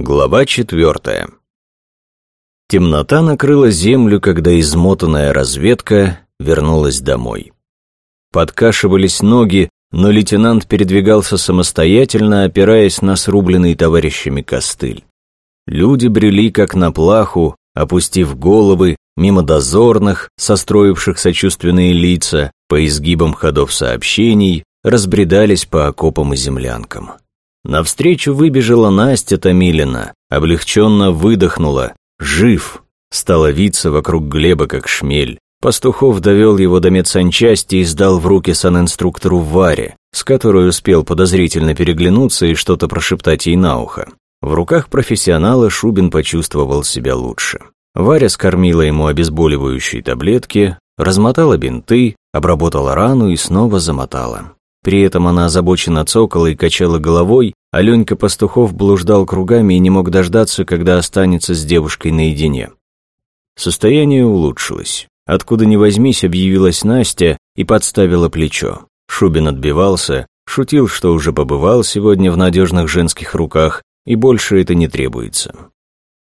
Глава четвертая. Темнота накрыла землю, когда измотанная разведка вернулась домой. Подкашивались ноги, но лейтенант передвигался самостоятельно, опираясь на срубленный товарищами костыль. Люди брели как на плаху, опустив головы, мимо дозорных, состроивших сочувственные лица, по изгибам ходов сообщений, разбредались по окопам и землянкам. Навстречу выбежала Настя Томилина, облегченно выдохнула. «Жив!» Стала виться вокруг Глеба, как шмель. Пастухов довел его до медсанчасти и сдал в руки санинструктору Варе, с которой успел подозрительно переглянуться и что-то прошептать ей на ухо. В руках профессионала Шубин почувствовал себя лучше. Варя скормила ему обезболивающие таблетки, размотала бинты, обработала рану и снова замотала. При этом она озабоченно цокала и качала головой, а Ленька Пастухов блуждал кругами и не мог дождаться, когда останется с девушкой наедине. Состояние улучшилось. Откуда ни возьмись, объявилась Настя и подставила плечо. Шубин отбивался, шутил, что уже побывал сегодня в надежных женских руках, и больше это не требуется.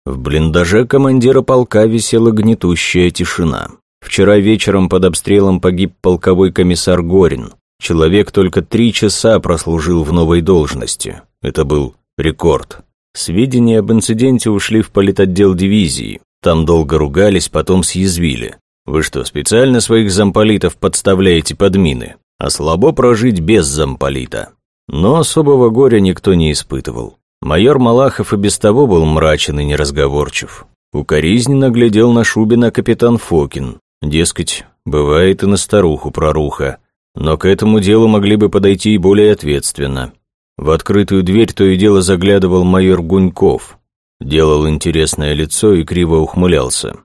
В блиндаже командира полка висела гнетущая тишина. Вчера вечером под обстрелом погиб полковой комиссар Горин. Человек только три часа прослужил в новой должности. Это был рекорд. Сведения об инциденте ушли в политотдел дивизии. Там долго ругались, потом съязвили. Вы что, специально своих замполитов подставляете под мины? А слабо прожить без замполита. Но особого горя никто не испытывал. Майор Малахов и без того был мрачен и неразговорчив. Укоризненно глядел на Шубина капитан Фокин. Дескать, бывает и на старуху проруха. Но к этому делу могли бы подойти и более ответственно. В открытую дверь то и дело заглядывал майор Гуньков. Делал интересное лицо и криво ухмылялся.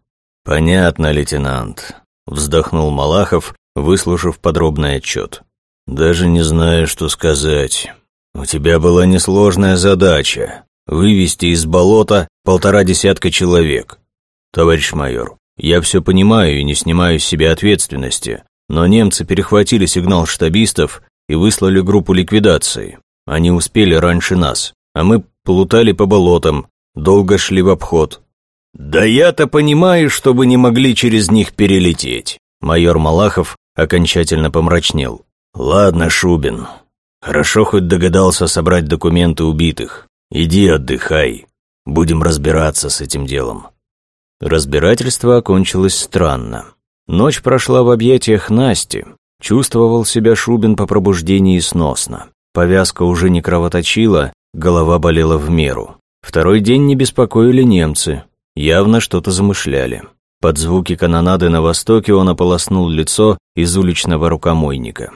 «Понятно, лейтенант», — вздохнул Малахов, выслушав подробный отчет. «Даже не знаю, что сказать. У тебя была несложная задача — вывести из болота полтора десятка человек. Товарищ майор, я все понимаю и не снимаю с себя ответственности, но немцы перехватили сигнал штабистов и выслали группу ликвидации. Они успели раньше нас, а мы плутали по болотам, долго шли в обход. «Да я-то понимаю, что вы не могли через них перелететь», майор Малахов окончательно помрачнел. «Ладно, Шубин, хорошо хоть догадался собрать документы убитых. Иди отдыхай, будем разбираться с этим делом». Разбирательство окончилось странно. Ночь прошла в объятиях Насти. Чувствовал себя Шубин по пробуждении сносно. Повязка уже не кровоточила, голова болела в меру. Второй день не беспокоили немцы. Явно что-то замышляли. Под звуки канонады на востоке он ополоснул лицо из уличного рукомойника.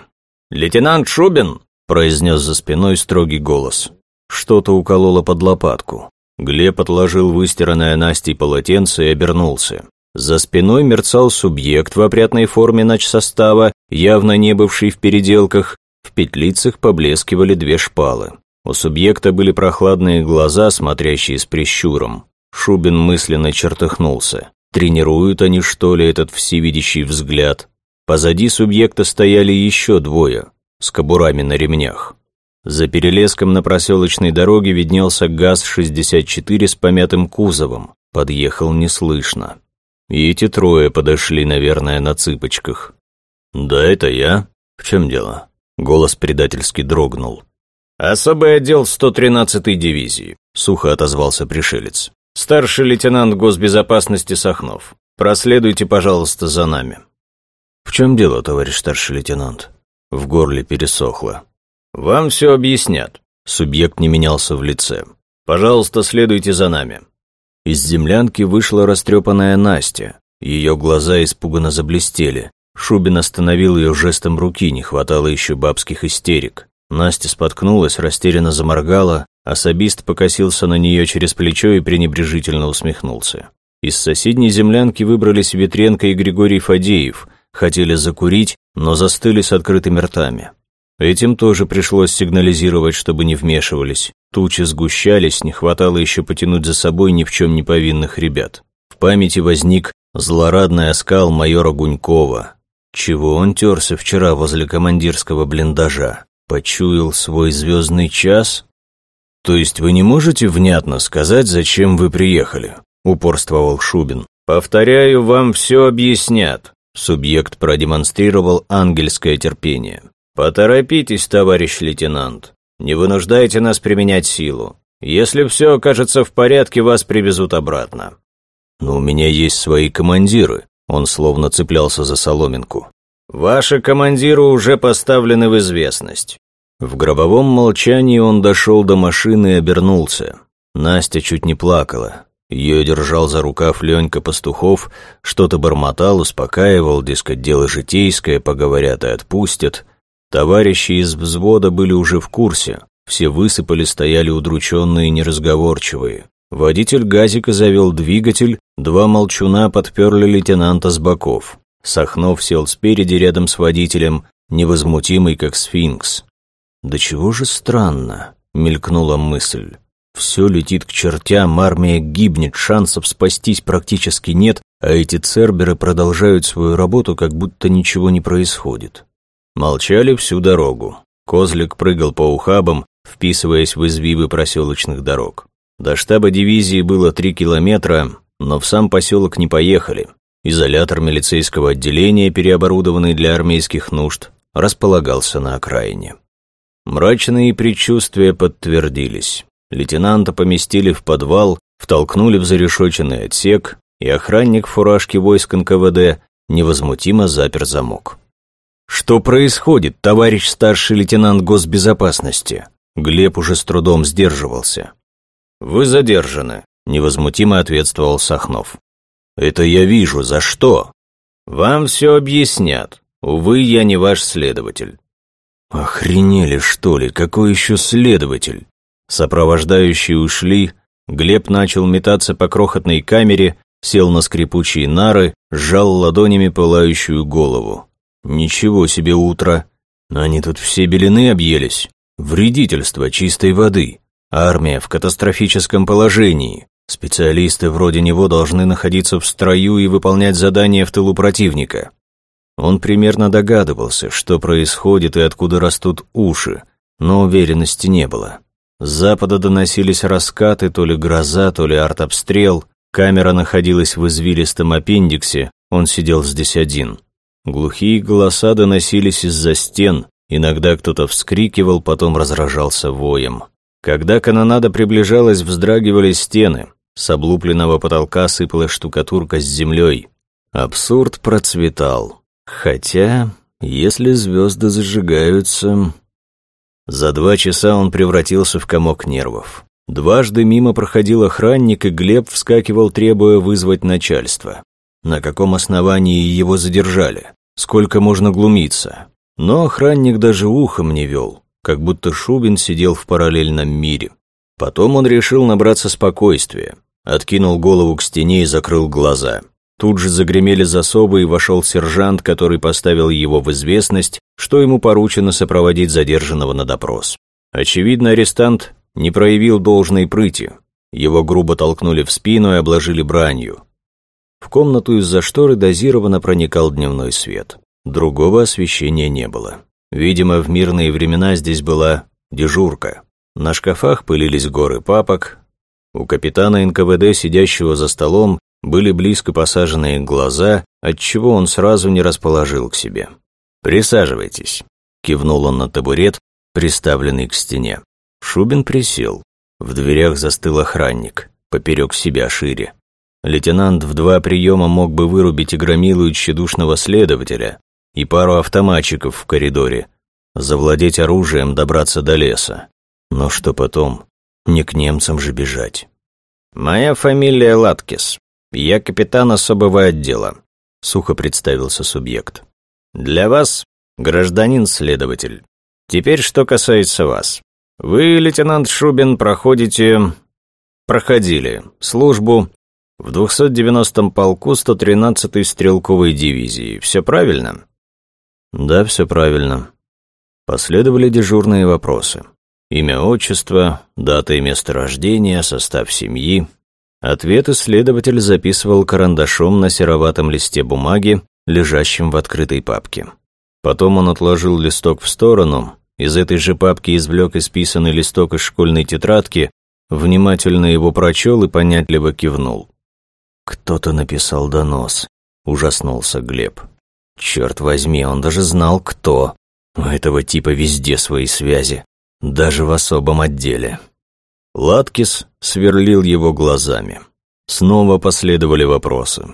«Лейтенант Шубин!» – произнес за спиной строгий голос. Что-то укололо под лопатку. Глеб отложил выстиранное Настей полотенце и обернулся. За спиной мерцал субъект в опрятной форме начсостава, явно не бывший в переделках, в петлицах поблескивали две шпалы. У субъекта были прохладные глаза, смотрящие с прищуром. Шубин мысленно чертыхнулся. Тренируют они, что ли, этот всевидящий взгляд? Позади субъекта стояли еще двое, с кобурами на ремнях. За перелеском на проселочной дороге виднелся ГАЗ-64 с помятым кузовом. Подъехал неслышно. И эти трое подошли, наверное, на цыпочках. «Да, это я. В чем дело?» Голос предательски дрогнул. «Особый отдел 113-й дивизии», — сухо отозвался пришелец. «Старший лейтенант госбезопасности Сахнов. Проследуйте, пожалуйста, за нами». «В чем дело, товарищ старший лейтенант?» В горле пересохло. «Вам все объяснят». Субъект не менялся в лице. «Пожалуйста, следуйте за нами». Из землянки вышла растрепанная Настя. Ее глаза испуганно заблестели. Шубин остановил ее жестом руки, не хватало еще бабских истерик. Настя споткнулась, растерянно заморгала, особист покосился на нее через плечо и пренебрежительно усмехнулся. Из соседней землянки выбрались Ветренко и Григорий Фадеев, хотели закурить, но застыли с открытыми ртами. Этим тоже пришлось сигнализировать, чтобы не вмешивались. Тучи сгущались, не хватало еще потянуть за собой ни в чем не повинных ребят. В памяти возник злорадный оскал майора Гунькова. Чего он терся вчера возле командирского блиндажа? Почуял свой звездный час? То есть вы не можете внятно сказать, зачем вы приехали? Упорствовал Шубин. Повторяю, вам все объяснят. Субъект продемонстрировал ангельское терпение. «Поторопитесь, товарищ лейтенант. Не вынуждайте нас применять силу. Если все окажется в порядке, вас привезут обратно». «Но у меня есть свои командиры», — он словно цеплялся за соломинку. «Ваши командиры уже поставлены в известность». В гробовом молчании он дошел до машины и обернулся. Настя чуть не плакала. Ее держал за рукав Ленька Пастухов, что-то бормотал, успокаивал, дескать, дело житейское, поговорят и отпустят. Товарищи из взвода были уже в курсе. Все высыпали, стояли удрученные неразговорчивые. Водитель газика завел двигатель, два молчуна подперли лейтенанта с боков. Сахнов сел спереди рядом с водителем, невозмутимый, как сфинкс. «Да чего же странно», — мелькнула мысль. «Все летит к чертям, армия гибнет, шансов спастись практически нет, а эти церберы продолжают свою работу, как будто ничего не происходит». Молчали всю дорогу. Козлик прыгал по ухабам, вписываясь в извивы проселочных дорог. До штаба дивизии было три километра, но в сам поселок не поехали. Изолятор милицейского отделения, переоборудованный для армейских нужд, располагался на окраине. Мрачные предчувствия подтвердились. Лейтенанта поместили в подвал, втолкнули в зарешоченный отсек, и охранник в фуражке войск НКВД невозмутимо запер замок. «Что происходит, товарищ старший лейтенант госбезопасности?» Глеб уже с трудом сдерживался. «Вы задержаны», — невозмутимо ответствовал Сахнов. «Это я вижу. За что?» «Вам все объяснят. Увы, я не ваш следователь». «Охренели, что ли? Какой еще следователь?» Сопровождающие ушли, Глеб начал метаться по крохотной камере, сел на скрипучие нары, сжал ладонями пылающую голову. Ничего себе утро. Они тут все белины объелись. Вредительство чистой воды. Армия в катастрофическом положении. Специалисты вроде него должны находиться в строю и выполнять задания в тылу противника. Он примерно догадывался, что происходит и откуда растут уши, но уверенности не было. С запада доносились раскаты, то ли гроза, то ли артобстрел. Камера находилась в извилистом аппендиксе, он сидел здесь один. Глухие голоса доносились из-за стен, иногда кто-то вскрикивал, потом разражался воем. Когда канонада приближалась, вздрагивали стены, с облупленного потолка сыпала штукатурка с землей. Абсурд процветал. Хотя, если звезды зажигаются... За два часа он превратился в комок нервов. Дважды мимо проходил охранник, и Глеб вскакивал, требуя вызвать начальство. На каком основании его задержали? Сколько можно глумиться? Но охранник даже ухом не вел, как будто Шубин сидел в параллельном мире. Потом он решил набраться спокойствия, откинул голову к стене и закрыл глаза. Тут же загремели засобы, и вошел сержант, который поставил его в известность, что ему поручено сопроводить задержанного на допрос. Очевидно, арестант не проявил должной прыти. Его грубо толкнули в спину и обложили бранью. В комнату из-за шторы дозированно проникал дневной свет. Другого освещения не было. Видимо, в мирные времена здесь была дежурка. На шкафах пылились горы папок. У капитана НКВД, сидящего за столом, были близко посаженные глаза, отчего он сразу не расположил к себе. «Присаживайтесь», — кивнул он на табурет, приставленный к стене. Шубин присел. В дверях застыл охранник, поперек себя шире. Лейтенант в два приема мог бы вырубить и громилу тщедушного следователя и пару автоматчиков в коридоре, завладеть оружием, добраться до леса. Но что потом? Не к немцам же бежать. «Моя фамилия Латкис. Я капитан особого отдела», — сухо представился субъект. «Для вас, гражданин-следователь. Теперь что касается вас. Вы, лейтенант Шубин, проходите... проходили службу в 290-м полку 113-й стрелковой дивизии. Все правильно? Да, все правильно. Последовали дежурные вопросы. Имя, отчество, дата и место рождения, состав семьи. Ответы следователь записывал карандашом на сероватом листе бумаги, лежащем в открытой папке. Потом он отложил листок в сторону, из этой же папки извлек исписанный листок из школьной тетрадки, внимательно его прочел и понятливо кивнул. «Кто-то написал донос», — ужаснулся Глеб. «Черт возьми, он даже знал, кто. У этого типа везде свои связи, даже в особом отделе». Латкис сверлил его глазами. Снова последовали вопросы.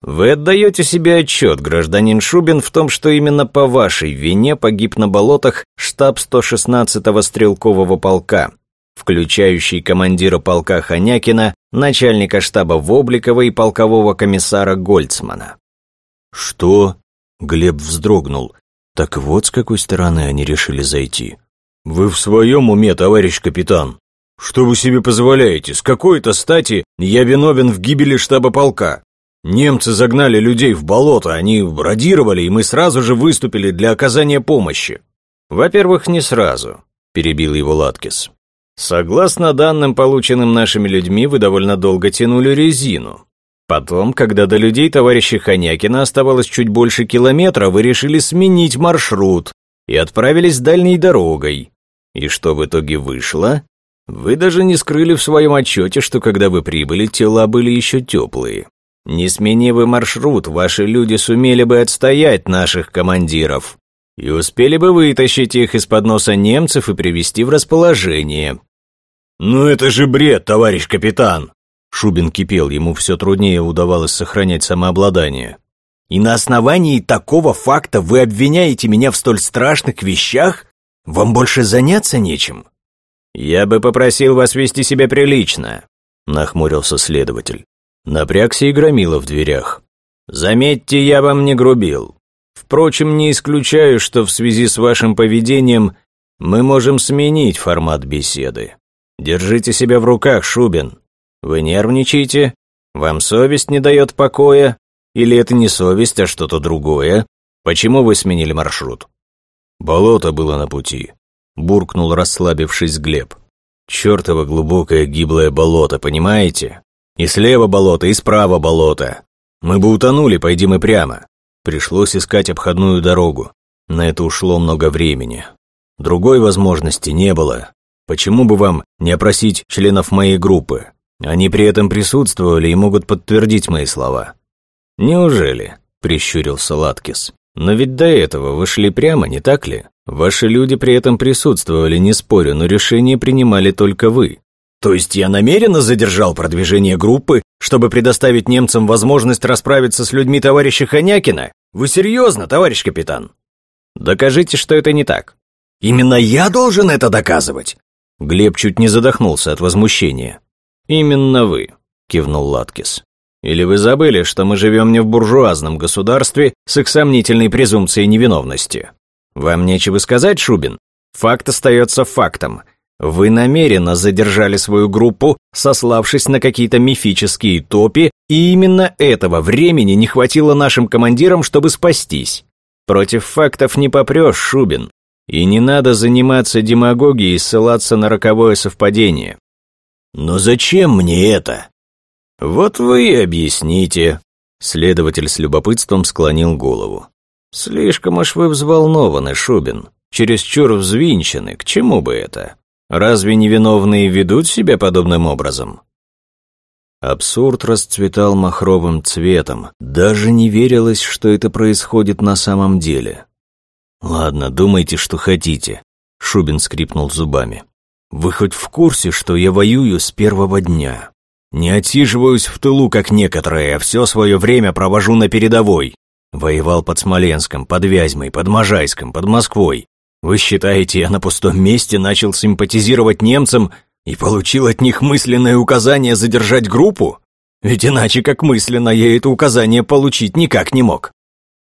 «Вы отдаете себе отчет, гражданин Шубин, в том, что именно по вашей вине погиб на болотах штаб 116-го стрелкового полка, включающий командира полка Ханякина, начальника штаба Вобликова и полкового комиссара Гольцмана». «Что?» — Глеб вздрогнул. «Так вот с какой стороны они решили зайти». «Вы в своем уме, товарищ капитан? Что вы себе позволяете? С какой-то стати я виновен в гибели штаба полка?» Немцы загнали людей в болото, они радировали, и мы сразу же выступили для оказания помощи. Во-первых, не сразу, перебил его Латкис. Согласно данным, полученным нашими людьми, вы довольно долго тянули резину. Потом, когда до людей товарища Ханякина оставалось чуть больше километра, вы решили сменить маршрут и отправились дальней дорогой. И что в итоге вышло? Вы даже не скрыли в своем отчете, что когда вы прибыли, тела были еще теплые. Не смени маршрут, ваши люди сумели бы отстоять наших командиров и успели бы вытащить их из-под носа немцев и привести в расположение. «Ну это же бред, товарищ капитан!» Шубин кипел, ему все труднее удавалось сохранять самообладание. «И на основании такого факта вы обвиняете меня в столь страшных вещах? Вам больше заняться нечем?» «Я бы попросил вас вести себя прилично», — нахмурился следователь. Напрягся и громила в дверях. «Заметьте, я вам не грубил. Впрочем, не исключаю, что в связи с вашим поведением мы можем сменить формат беседы. Держите себя в руках, Шубин. Вы нервничаете? Вам совесть не дает покоя? Или это не совесть, а что-то другое? Почему вы сменили маршрут?» «Болото было на пути», — буркнул расслабившись Глеб. «Чёртово глубокое гиблое болото, понимаете? И слева болото, и справа болото. Мы бы утонули, пойди мы прямо. Пришлось искать обходную дорогу. На это ушло много времени. Другой возможности не было. Почему бы вам не опросить членов моей группы? Они при этом присутствовали и могут подтвердить мои слова. Неужели? Прищурился Латкис. Но ведь до этого вы шли прямо, не так ли? Ваши люди при этом присутствовали, не спорю, но решение принимали только вы. То есть я намеренно задержал продвижение группы, чтобы предоставить немцам возможность расправиться с людьми товарища Ханякина? Вы серьезно, товарищ капитан? Докажите, что это не так. Именно я должен это доказывать? Глеб чуть не задохнулся от возмущения. Именно вы, кивнул Латкис. Или вы забыли, что мы живем не в буржуазном государстве с их сомнительной презумпцией невиновности? Вам нечего сказать, Шубин? Факт остается фактом. Вы намеренно задержали свою группу, сославшись на какие-то мифические топи, и именно этого времени не хватило нашим командирам, чтобы спастись. Против фактов не попрешь, Шубин. И не надо заниматься демагогией и ссылаться на роковое совпадение. Но зачем мне это? Вот вы и объясните. Следователь с любопытством склонил голову. Слишком уж вы взволнованы, Шубин. Чересчур взвинчены, к чему бы это? Разве невиновные ведут себя подобным образом? Абсурд расцветал махровым цветом. Даже не верилось, что это происходит на самом деле. «Ладно, думайте, что хотите», — Шубин скрипнул зубами. «Вы хоть в курсе, что я воюю с первого дня? Не отсиживаюсь в тылу, как некоторые, а все свое время провожу на передовой. Воевал под Смоленском, под Вязьмой, под Можайском, под Москвой. Вы считаете, я на пустом месте начал симпатизировать немцам и получил от них мысленное указание задержать группу? Ведь иначе как мысленно я это указание получить никак не мог.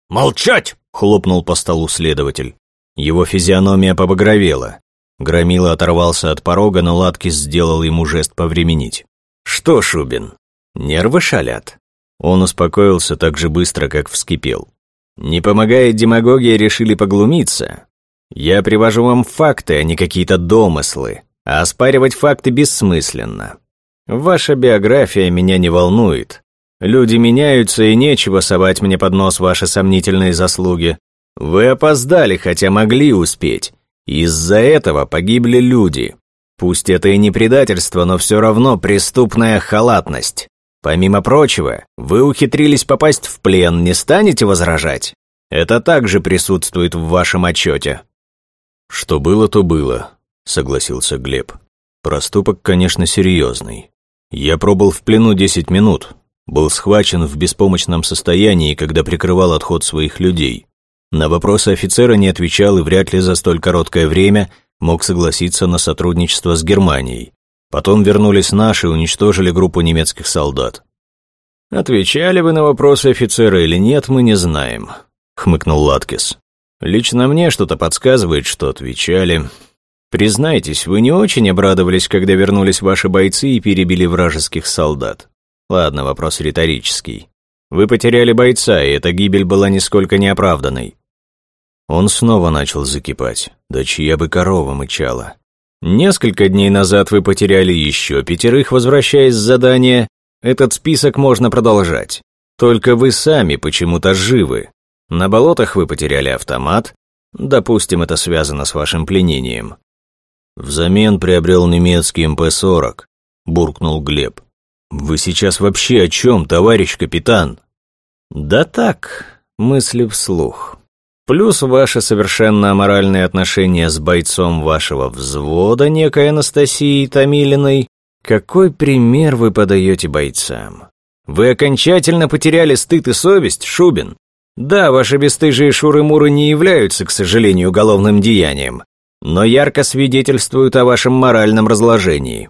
«Молчать!» — хлопнул по столу следователь. Его физиономия побагровела. Громила оторвался от порога, но Латкис сделал ему жест повременить. «Что, Шубин, нервы шалят?» Он успокоился так же быстро, как вскипел. «Не помогает демагогия, решили поглумиться. Я привожу вам факты, а не какие-то домыслы. А оспаривать факты бессмысленно. Ваша биография меня не волнует. Люди меняются, и нечего совать мне под нос ваши сомнительные заслуги. Вы опоздали, хотя могли успеть. Из-за этого погибли люди. Пусть это и не предательство, но все равно преступная халатность. Помимо прочего, вы ухитрились попасть в плен, не станете возражать? Это также присутствует в вашем отчете. Что было, то было, согласился Глеб. Проступок, конечно, серьезный. Я пробыл в плену 10 минут, был схвачен в беспомощном состоянии, когда прикрывал отход своих людей. На вопросы офицера не отвечал и вряд ли за столь короткое время мог согласиться на сотрудничество с Германией. Потом вернулись наши и уничтожили группу немецких солдат. «Отвечали вы на вопросы офицера или нет, мы не знаем», — хмыкнул Латкис. «Лично мне что-то подсказывает, что отвечали. Признайтесь, вы не очень обрадовались, когда вернулись ваши бойцы и перебили вражеских солдат. Ладно, вопрос риторический. Вы потеряли бойца, и эта гибель была нисколько неоправданной. Он снова начал закипать. Да чья бы корова мычала. Несколько дней назад вы потеряли еще пятерых, возвращаясь с задания. Этот список можно продолжать. Только вы сами почему-то живы. На болотах вы потеряли автомат. Допустим, это связано с вашим пленением. Взамен приобрел немецкий МП-40, буркнул Глеб. «Вы сейчас вообще о чем, товарищ капитан?» «Да так, мысли вслух. Плюс ваше совершенно аморальное отношение с бойцом вашего взвода, некой Анастасией Томилиной. Какой пример вы подаете бойцам? Вы окончательно потеряли стыд и совесть, Шубин? Да, ваши бесстыжие шуры-муры не являются, к сожалению, уголовным деянием, но ярко свидетельствуют о вашем моральном разложении».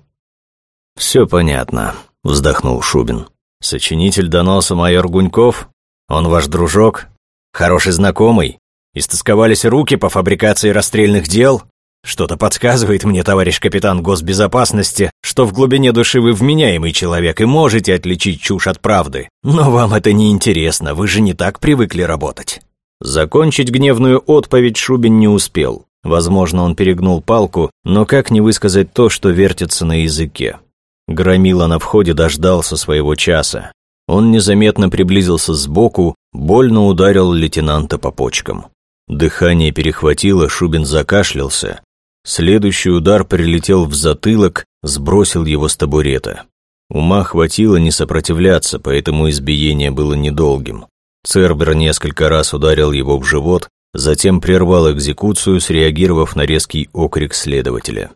«Все понятно», вздохнул Шубин. «Сочинитель доноса майор Гуньков? Он ваш дружок? Хороший знакомый? Истосковались руки по фабрикации расстрельных дел? Что-то подсказывает мне, товарищ капитан госбезопасности, что в глубине души вы вменяемый человек и можете отличить чушь от правды. Но вам это не интересно, вы же не так привыкли работать». Закончить гневную отповедь Шубин не успел. Возможно, он перегнул палку, но как не высказать то, что вертится на языке? Громила на входе дождался своего часа. Он незаметно приблизился сбоку, больно ударил лейтенанта по почкам. Дыхание перехватило, Шубин закашлялся. Следующий удар прилетел в затылок, сбросил его с табурета. Ума хватило не сопротивляться, поэтому избиение было недолгим. Цербер несколько раз ударил его в живот, затем прервал экзекуцию, среагировав на резкий окрик следователя.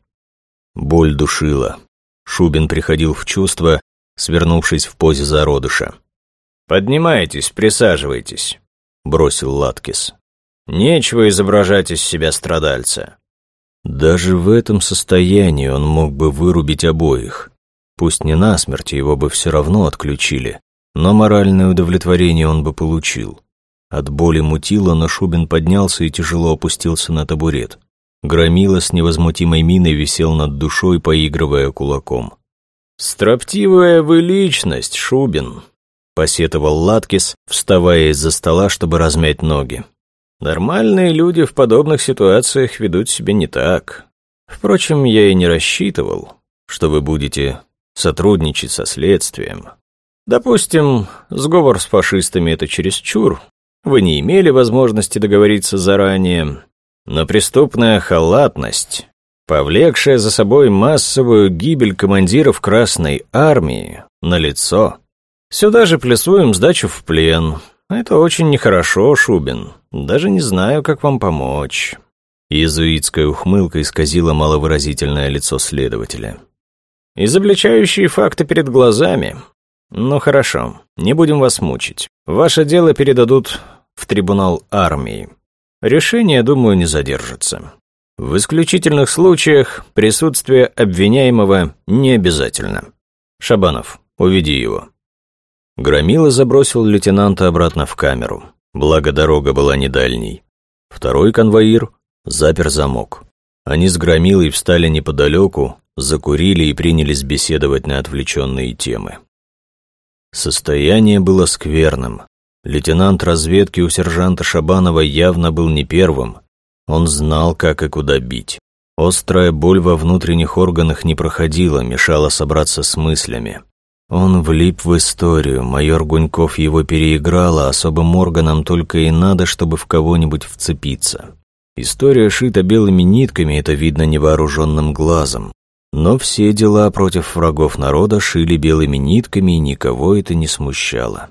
Боль душила. Шубин приходил в чувство, свернувшись в позе зародыша. «Поднимайтесь, присаживайтесь», — бросил Латкис. «Нечего изображать из себя страдальца». Даже в этом состоянии он мог бы вырубить обоих. Пусть не насмерть, его бы все равно отключили, но моральное удовлетворение он бы получил. От боли мутило, но Шубин поднялся и тяжело опустился на табурет. Громила с невозмутимой миной висел над душой, поигрывая кулаком. «Строптивая вы личность, Шубин», — посетовал Латкис, вставая из-за стола, чтобы размять ноги. «Нормальные люди в подобных ситуациях ведут себя не так. Впрочем, я и не рассчитывал, что вы будете сотрудничать со следствием. Допустим, сговор с фашистами — это чересчур. Вы не имели возможности договориться заранее, но преступная халатность, повлекшая за собой массовую гибель командиров Красной Армии, налицо. Сюда же плюсуем сдачу в плен. Это очень нехорошо, Шубин. Даже не знаю, как вам помочь». Иезуитская ухмылка исказила маловыразительное лицо следователя. «Изобличающие факты перед глазами. Ну хорошо, не будем вас мучить. Ваше дело передадут в трибунал армии. Решение, думаю, не задержится. В исключительных случаях присутствие обвиняемого не обязательно. Шабанов, уведи его. Громила забросил лейтенанта обратно в камеру. Благо дорога была не дальней. Второй конвоир запер замок. Они с Громилой встали неподалеку, закурили и принялись беседовать на отвлеченные темы. Состояние было скверным. Лейтенант разведки у сержанта Шабанова явно был не первым. Он знал, как и куда бить. Острая боль во внутренних органах не проходила, мешала собраться с мыслями. Он влип в историю, майор Гуньков его переиграл, а особым органам только и надо, чтобы в кого-нибудь вцепиться. История шита белыми нитками, это видно невооруженным глазом. Но все дела против врагов народа шили белыми нитками, и никого это не смущало.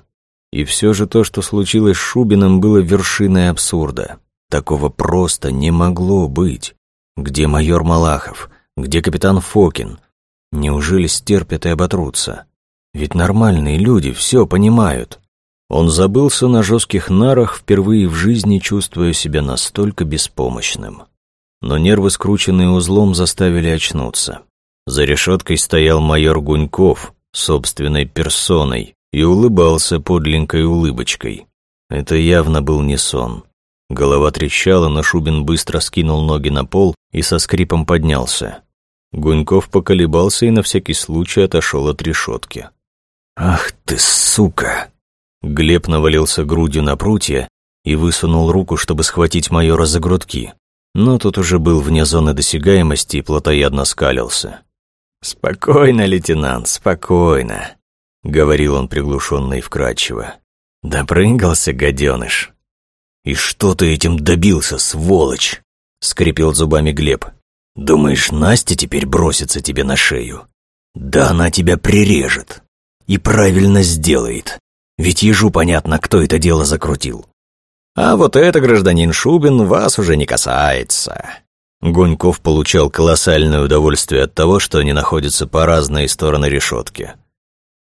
И все же то, что случилось с Шубиным, было вершиной абсурда. Такого просто не могло быть. Где майор Малахов? Где капитан Фокин? Неужели стерпят и оботрутся? Ведь нормальные люди все понимают. Он забылся на жестких нарах, впервые в жизни чувствуя себя настолько беспомощным. Но нервы, скрученные узлом, заставили очнуться. За решеткой стоял майор Гуньков, собственной персоной, и улыбался подленькой улыбочкой. Это явно был не сон. Голова трещала, но Шубин быстро скинул ноги на пол и со скрипом поднялся. Гуньков поколебался и на всякий случай отошел от решетки. «Ах ты, сука!» Глеб навалился грудью на прутья и высунул руку, чтобы схватить майора за грудки. Но тут уже был вне зоны досягаемости и плотоядно скалился. «Спокойно, лейтенант, спокойно», — говорил он приглушенно и вкрадчиво. «Допрыгался, гаденыш». «И что ты этим добился, сволочь?» — скрипел зубами Глеб. «Думаешь, Настя теперь бросится тебе на шею? Да она тебя прирежет. И правильно сделает. Ведь ежу понятно, кто это дело закрутил. А вот это, гражданин Шубин, вас уже не касается. Гуньков получал колоссальное удовольствие от того, что они находятся по разные стороны решетки.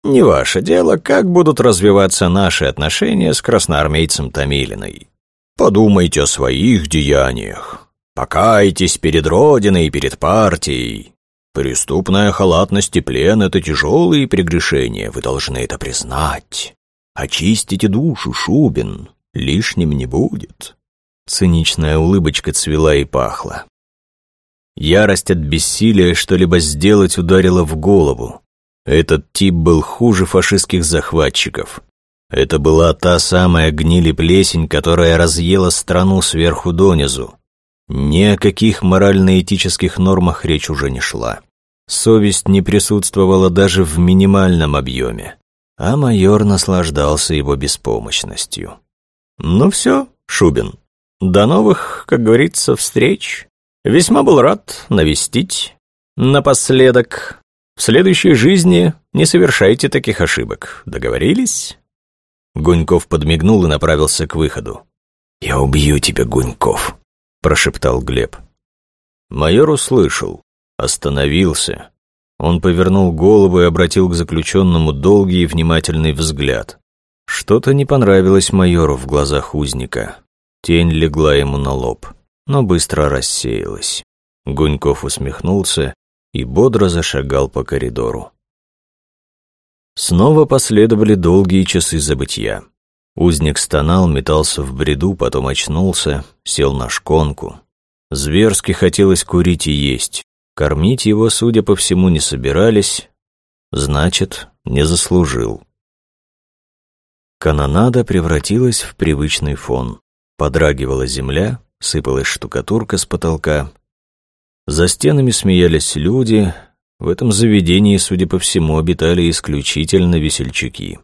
Не ваше дело, как будут развиваться наши отношения с красноармейцем Томилиной. Подумайте о своих деяниях. Покайтесь перед Родиной и перед партией. Преступная халатность и плен — это тяжелые прегрешения, вы должны это признать. Очистите душу, Шубин, лишним не будет. Циничная улыбочка цвела и пахла. Ярость от бессилия что-либо сделать ударила в голову. Этот тип был хуже фашистских захватчиков. Это была та самая гнили плесень, которая разъела страну сверху донизу. Ни о каких морально-этических нормах речь уже не шла. Совесть не присутствовала даже в минимальном объеме, а майор наслаждался его беспомощностью. «Ну все, Шубин, до новых, как говорится, встреч. Весьма был рад навестить. Напоследок, в следующей жизни не совершайте таких ошибок. Договорились?» Гуньков подмигнул и направился к выходу. «Я убью тебя, Гуньков», прошептал Глеб. Майор услышал, остановился. Он повернул голову и обратил к заключенному долгий и внимательный взгляд. Что-то не понравилось майору в глазах узника. Тень легла ему на лоб, но быстро рассеялась. Гуньков усмехнулся и бодро зашагал по коридору. Снова последовали долгие часы забытья. Узник стонал, метался в бреду, потом очнулся, сел на шконку. Зверски хотелось курить и есть. Кормить его, судя по всему, не собирались. Значит, не заслужил. Канонада превратилась в привычный фон. Подрагивала земля, сыпалась штукатурка с потолка. За стенами смеялись люди. В этом заведении, судя по всему, обитали исключительно весельчаки.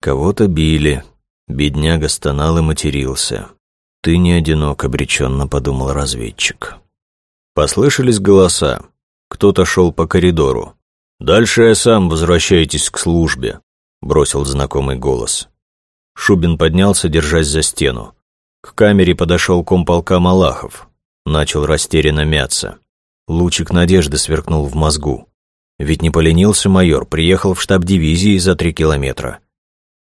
Кого-то били, Бедняга стонал и матерился. «Ты не одинок», — обреченно подумал разведчик. Послышались голоса. Кто-то шел по коридору. «Дальше я сам, возвращайтесь к службе», — бросил знакомый голос. Шубин поднялся, держась за стену. К камере подошел комполка Малахов. Начал растерянно мяться. Лучик надежды сверкнул в мозгу. Ведь не поленился майор, приехал в штаб дивизии за три километра.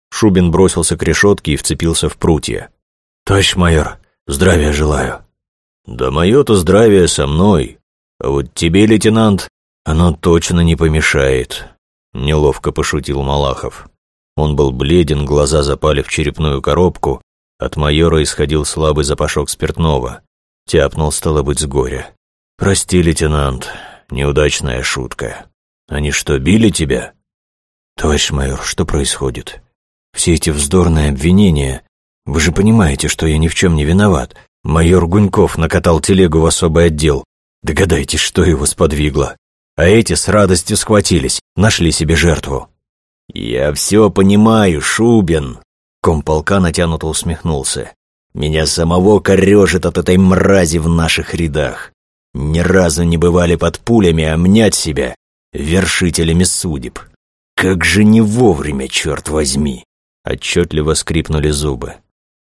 Шубин бросился к решетке и вцепился в прутья. «Товарищ майор, здравия желаю». «Да мое-то здравие со мной. А вот тебе, лейтенант, оно точно не помешает», — неловко пошутил Малахов. Он был бледен, глаза запали в черепную коробку, от майора исходил слабый запашок спиртного. Тяпнул, стало быть, с горя. «Прости, лейтенант, неудачная шутка. Они что, били тебя?» «Товарищ майор, что происходит? Все эти вздорные обвинения. Вы же понимаете, что я ни в чем не виноват. Майор Гуньков накатал телегу в особый отдел. Догадайтесь, что его сподвигло. А эти с радостью схватились, нашли себе жертву. «Я все понимаю, Шубин!» Комполка натянуто усмехнулся. Меня самого корежит от этой мрази в наших рядах. Ни разу не бывали под пулями, а мнять себя вершителями судеб. Как же не вовремя, черт возьми!» Отчетливо скрипнули зубы.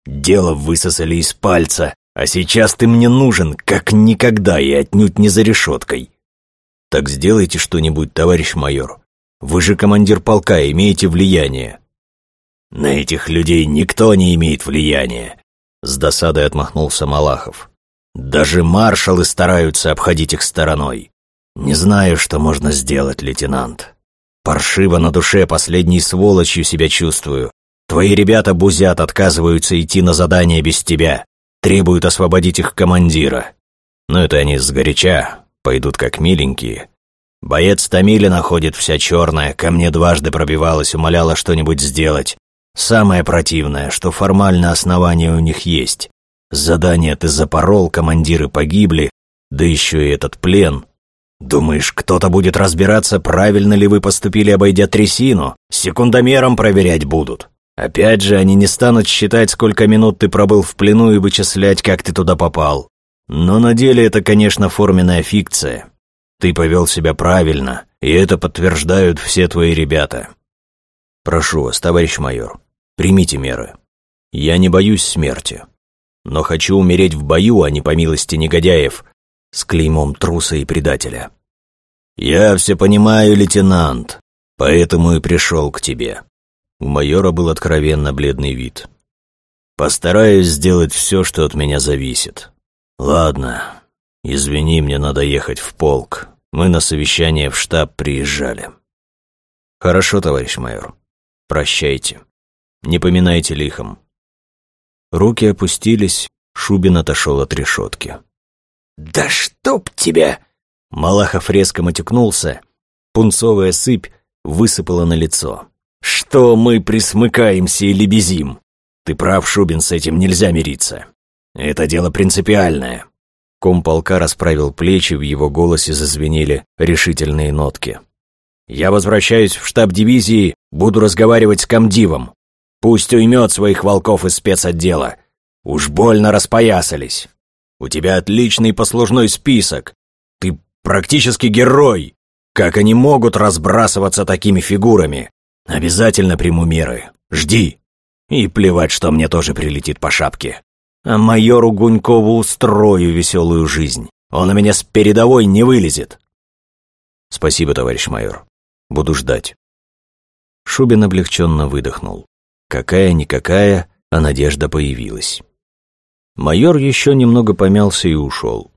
«Дело высосали из пальца, а сейчас ты мне нужен, как никогда, и отнюдь не за решеткой. Так сделайте что-нибудь, товарищ майор. Вы же командир полка, имеете влияние». «На этих людей никто не имеет влияния», — с досадой отмахнулся Малахов. «Даже маршалы стараются обходить их стороной. Не знаю, что можно сделать, лейтенант. Паршиво на душе последней сволочью себя чувствую. Твои ребята бузят, отказываются идти на задание без тебя, требуют освободить их командира. Но это они сгоряча, пойдут как миленькие. Боец Томили находит вся черная, ко мне дважды пробивалась, умоляла что-нибудь сделать. Самое противное, что формально основания у них есть. Задание ты запорол, командиры погибли, да еще и этот плен. Думаешь, кто-то будет разбираться, правильно ли вы поступили, обойдя трясину? Секундомером проверять будут. Опять же, они не станут считать, сколько минут ты пробыл в плену и вычислять, как ты туда попал. Но на деле это, конечно, форменная фикция. Ты повел себя правильно, и это подтверждают все твои ребята. Прошу вас, товарищ майор, примите меры. Я не боюсь смерти, но хочу умереть в бою, а не по милости негодяев, с клеймом труса и предателя. Я все понимаю, лейтенант, поэтому и пришел к тебе. У майора был откровенно бледный вид. Постараюсь сделать все, что от меня зависит. Ладно, извини, мне надо ехать в полк. Мы на совещание в штаб приезжали. Хорошо, товарищ майор. Прощайте. Не поминайте лихом. Руки опустились, Шубин отошел от решетки. «Да чтоб тебя!» Малахов резко матюкнулся. Пунцовая сыпь высыпала на лицо. «Что мы присмыкаемся и лебезим? Ты прав, Шубин, с этим нельзя мириться. Это дело принципиальное». Комполка расправил плечи, в его голосе зазвенели решительные нотки. «Я возвращаюсь в штаб дивизии, буду разговаривать с комдивом. Пусть уймет своих волков из спецотдела. Уж больно распоясались». У тебя отличный послужной список. Ты практически герой. Как они могут разбрасываться такими фигурами? Обязательно приму меры. Жди. И плевать, что мне тоже прилетит по шапке. А майору Гунькову устрою веселую жизнь. Он у меня с передовой не вылезет. Спасибо, товарищ майор. Буду ждать. Шубин облегченно выдохнул. Какая-никакая, а надежда появилась. Майор еще немного помялся и ушел.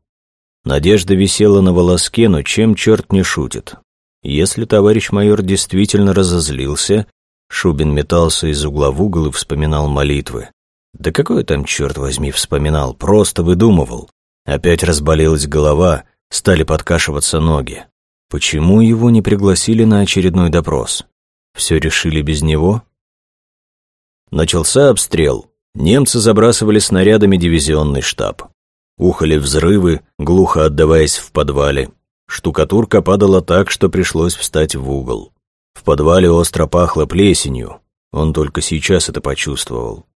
Надежда висела на волоске, но чем черт не шутит. Если товарищ майор действительно разозлился, Шубин метался из угла в угол и вспоминал молитвы. Да какой там, черт возьми, вспоминал, просто выдумывал. Опять разболелась голова, стали подкашиваться ноги. Почему его не пригласили на очередной допрос? Все решили без него? Начался обстрел. Немцы забрасывали снарядами дивизионный штаб. Ухали взрывы, глухо отдаваясь в подвале. Штукатурка падала так, что пришлось встать в угол. В подвале остро пахло плесенью. Он только сейчас это почувствовал.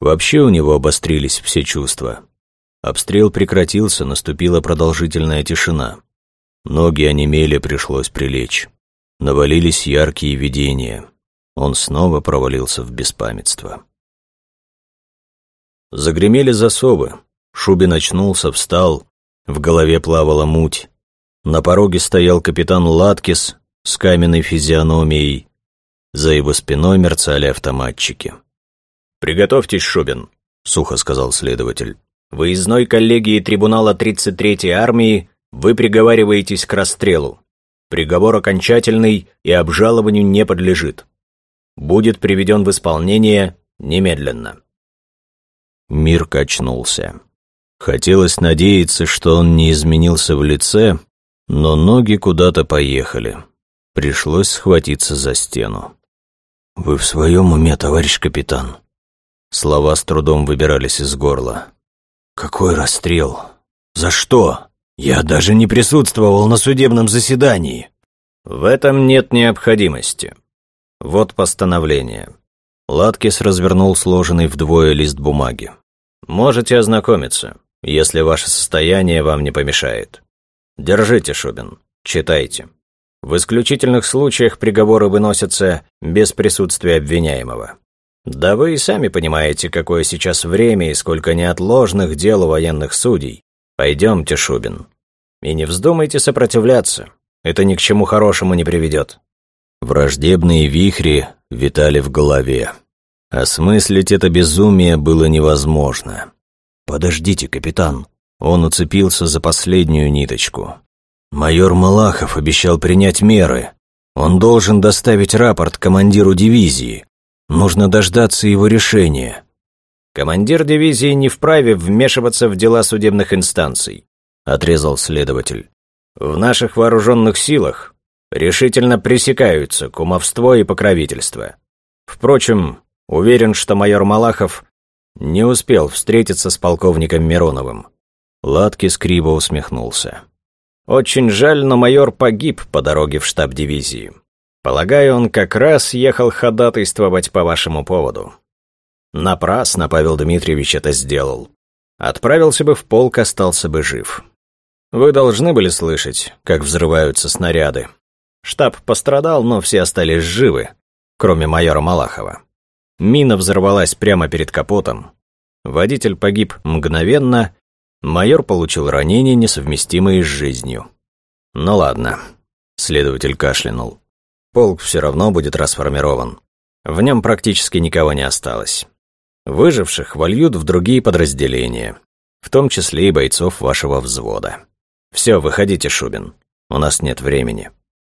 Вообще у него обострились все чувства. Обстрел прекратился, наступила продолжительная тишина. Ноги онемели, пришлось прилечь. Навалились яркие видения. Он снова провалился в беспамятство. Загремели засовы. Шубин очнулся, встал. В голове плавала муть. На пороге стоял капитан Латкис с каменной физиономией. За его спиной мерцали автоматчики. «Приготовьтесь, Шубин», — сухо сказал следователь. «Выездной коллегии трибунала 33-й армии вы приговариваетесь к расстрелу. Приговор окончательный и обжалованию не подлежит. Будет приведен в исполнение немедленно». Мир качнулся. Хотелось надеяться, что он не изменился в лице, но ноги куда-то поехали. Пришлось схватиться за стену. «Вы в своем уме, товарищ капитан?» Слова с трудом выбирались из горла. «Какой расстрел? За что? Я даже не присутствовал на судебном заседании!» «В этом нет необходимости. Вот постановление». Латкис развернул сложенный вдвое лист бумаги. Можете ознакомиться, если ваше состояние вам не помешает. Держите, Шубин, читайте. В исключительных случаях приговоры выносятся без присутствия обвиняемого. Да вы и сами понимаете, какое сейчас время и сколько неотложных дел у военных судей. Пойдемте, Шубин. И не вздумайте сопротивляться. Это ни к чему хорошему не приведет. Враждебные вихри витали в голове. Осмыслить это безумие было невозможно. «Подождите, капитан». Он уцепился за последнюю ниточку. «Майор Малахов обещал принять меры. Он должен доставить рапорт командиру дивизии. Нужно дождаться его решения». «Командир дивизии не вправе вмешиваться в дела судебных инстанций», — отрезал следователь. «В наших вооруженных силах решительно пресекаются кумовство и покровительство. Впрочем, уверен, что майор Малахов не успел встретиться с полковником Мироновым. Ладки скриво усмехнулся. «Очень жаль, но майор погиб по дороге в штаб дивизии. Полагаю, он как раз ехал ходатайствовать по вашему поводу. Напрасно Павел Дмитриевич это сделал. Отправился бы в полк, остался бы жив. Вы должны были слышать, как взрываются снаряды. Штаб пострадал, но все остались живы, кроме майора Малахова. Мина взорвалась прямо перед капотом. Водитель погиб мгновенно, майор получил ранения, несовместимые с жизнью. Ну ладно, следователь кашлянул. Полк все равно будет расформирован. В нем практически никого не осталось. Выживших вольют в другие подразделения, в том числе и бойцов вашего взвода. Все, выходите, Шубин. У нас нет времени.